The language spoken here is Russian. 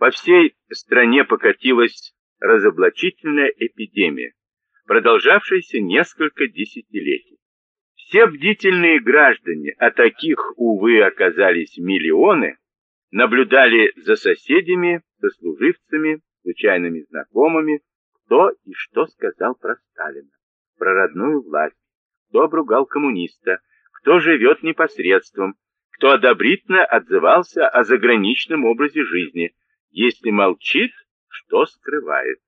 По всей стране покатилась разоблачительная эпидемия, продолжавшаяся несколько десятилетий. Все бдительные граждане, а таких, увы, оказались миллионы, наблюдали за соседями, сослуживцами, случайными знакомыми, кто и что сказал про Сталина, про родную власть, кто обругал коммуниста, кто живет непосредством, кто одобрительно отзывался о заграничном образе жизни, если молчит, что скрывает.